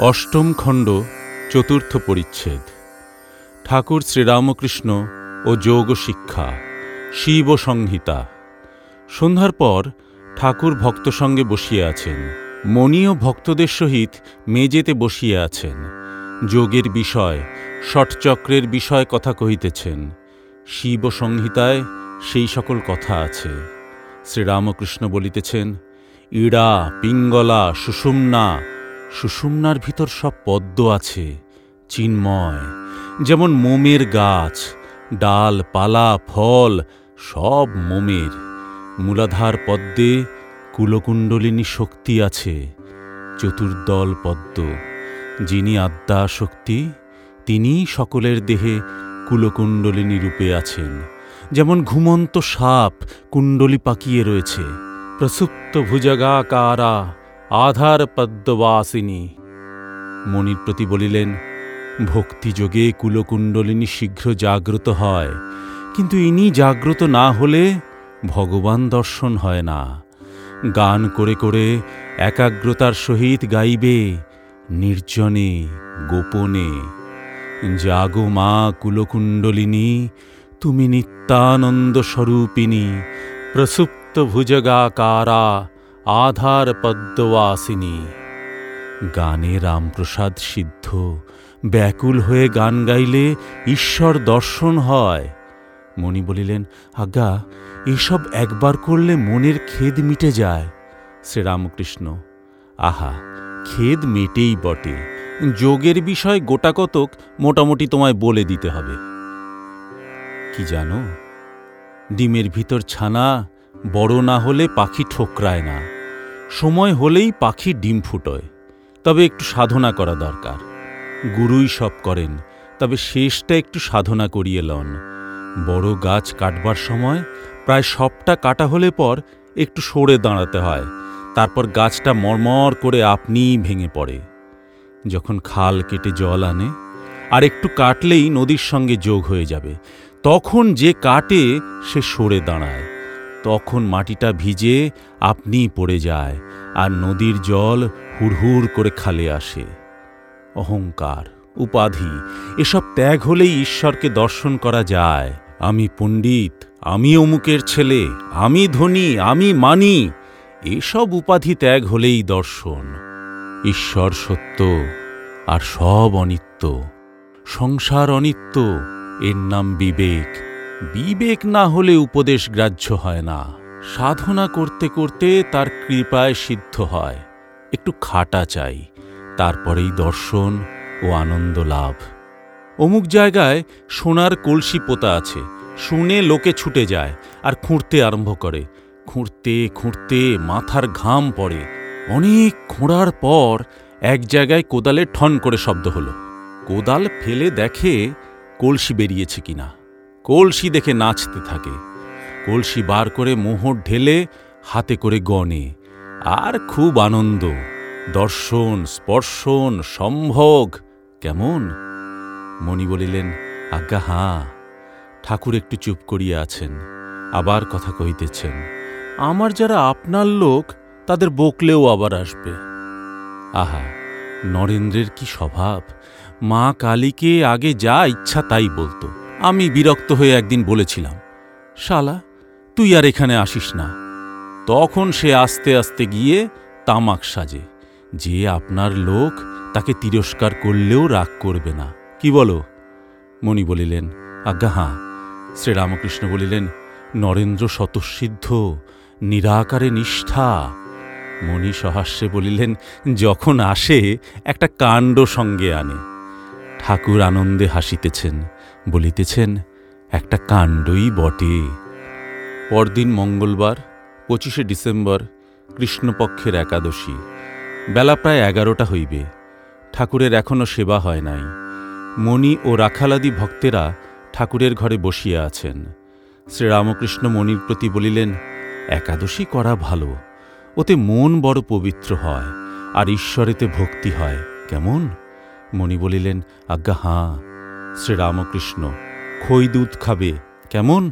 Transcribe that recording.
অষ্টম খণ্ড, চতুর্থ পরিচ্ছেদ। ঠাকুর শ্রীরামকৃষ্ণ ও যোগ শিক্ষা, শিব সংহিতা। সন্ধ্যার পর ঠাকুর ভক্ত সঙ্গে বসিয়ে আছেন। মণিও ভক্তদের সহিত মেজেতে বসিয়ে আছেন। যোগের বিষয়, ষটচক্রের বিষয় কথা কহিতেছেন। শিব সংহিতায় সেই সকল কথা আছে। শ্রীরামকৃষ্ণ বলিতেছেন, ইড়া, পিঙ্গলা, সুষুম্না সুষুম্নার ভিতর সব পদ্ম আছে, চিন্ময়, যেমন মোমের গাছ, ডাল, পালা, ফল, সব মোমের। মূলাধার পদ্মে কুলকুণ্ডলিনী শক্তি আছে, চতুর্দল পদ্ম। যিনি আদ্যা শক্তি তিনি সকলের দেহে কুলকুণ্ডলিনী রূপে আছেন। যেমন ঘুমন্ত সাপ কুণ্ডলি পাকিয়ে রয়েছে, প্রসুপ্ত ভুজগাকারা আধার পদ্মবাসিনী মণির প্রতি বলিলেন, ভক্তিযোগে কুলকুণ্ডলিনী শীঘ্র জাগ্রত হয়। কিন্তু ইনি জাগ্রত না হলে ভগবান দর্শন হয় না। গান করে করে একাগ্রতার সহিত গাইবে, নির্জনে, গোপনে। জাগো মা কুলকুণ্ডলিনী, তুমি নিত্যানন্দ স্বরূপিণী, প্রসুপ্ত ভুজগাকারা আধার পদ্মবাসিনী গানে রামপ্রসাদ সিদ্ধ। ব্যাকুল হয়ে গান গাইলে ঈশ্বর দর্শন হয়। মণি বলিলেন, আজ্ঞা, এসব একবার করলে মনের খেদ মিটে যায়। শ্রীরামকৃষ্ণ, আহা, খেদ মেটেই বটে। যোগের বিষয় গোটাকতক মোটামুটি তোমায় বলে দিতে হবে। কি জানো, ডিমের ভিতর ছানা বড় না হলে পাখি ঠোকরায় না। সময় হলেই পাখি ডিম ফুটোয়। তবে একটু সাধনা করা দরকার। গুরুই সব করেন, তবে শেষটা একটু সাধনা করিয়ে লন। বড় গাছ কাটবার সময় প্রায় সবটা কাটা হলে পর একটু সরে দাঁড়াতে হয়, তারপর গাছটা মরমর করে আপনিই ভেঙে পড়ে। যখন খাল কেটে জল আনে, আর একটু কাটলেই নদীর সঙ্গে যোগ হয়ে যাবে, তখন যে কাটে সে সরে দাঁড়ায়। তখন মাটিটা ভিজে আপনিই পড়ে যায় আর নদীর জল হুড়হুড় করে খালে আসে। অহংকার, উপাধি, এসব ত্যাগ হলেই ঈশ্বরকে দর্শন করা যায়। আমি পণ্ডিত, আমি অমুকের ছেলে, আমি ধনী, আমি মানি। এসব উপাধি ত্যাগ হলেই দর্শন। ঈশ্বর সত্য আর সব অনিত্য। সংসার অনিত্য, এর নাম বিবেক। বিবেক না হলে উপদেশ গ্রাহ্য হয় না। সাধনা করতে করতে তার কৃপায় সিদ্ধ হয়। একটু খাটা চাই, তারপরেই দর্শন ও আনন্দ লাভ। অমুক জায়গায় সোনার কলসি পোতা আছে, শুনে লোকে ছুটে যায় আর খুঁড়তে আরম্ভ করে। খুঁড়তে খুঁড়তে মাথার ঘাম পড়ে। অনেক খোঁড়ার পর এক জায়গায় কোদালে ঠন করে শব্দ হলো। কোদাল ফেলে দেখে কলসি বেরিয়েছে কিনা। কলসি দেখে নাচতে থাকে। কলসি বার করে মোহর ঢেলে হাতে করে গনে আর খুব আনন্দ। দর্শন, স্পর্শন, সম্ভোগ। কেমন? মণি বলিলেন, আজ্ঞা, হাঁ। ঠাকুর একটু চুপ করিয়া আছেন। আবার কথা কহিতেছেন, আমার যারা আপনার লোক, তাদের বকলেও আবার আসবে। আহা, নরেন্দ্রের কি স্বভাব? মা কালীকে আগে যা ইচ্ছা তাই বলতো। আমি বিরক্ত হয়ে একদিন বলেছিলাম, শালা, তুই আর এখানে আসিস না। তখন সে আস্তে আস্তে গিয়ে তামাক সাজে, যে আপনার লোক তাকে তিরস্কার করলেও রাগ করবে না। কি বলো? মণি বলিলেন, আজ্ঞা, হাঁ। শ্রীরামকৃষ্ণ বলিলেন, নরেন্দ্র স্বতঃসিদ্ধ, নিরাকারে নিষ্ঠা। মণি সহাস্যে বলিলেন, যখন আসে, একটা কাণ্ড সঙ্গে আনে। ঠাকুর আনন্দে হাসিতেছেন, বলিতেছেন, একটা কাণ্ডই বটে। পরদিন মঙ্গলবার, পঁচিশে ডিসেম্বর, কৃষ্ণপক্ষের একাদশী। বেলা প্রায় এগারোটা হইবে। ঠাকুরের এখনও সেবা হয় নাই। মণি ও রাখালাদি ভক্তেরা ঠাকুরের ঘরে বসিয়া আছেন। শ্রীরামকৃষ্ণ মণির প্রতি বলিলেন, একাদশী করা ভালো। ওতে মন বড় পবিত্র হয়, আর ঈশ্বরেতে ভক্তি হয়। কেমন? মণি বলিলেন আজ্ঞা হাঁ শ্রীরামকৃষ্ণ খই দুধ খাবে কেমন?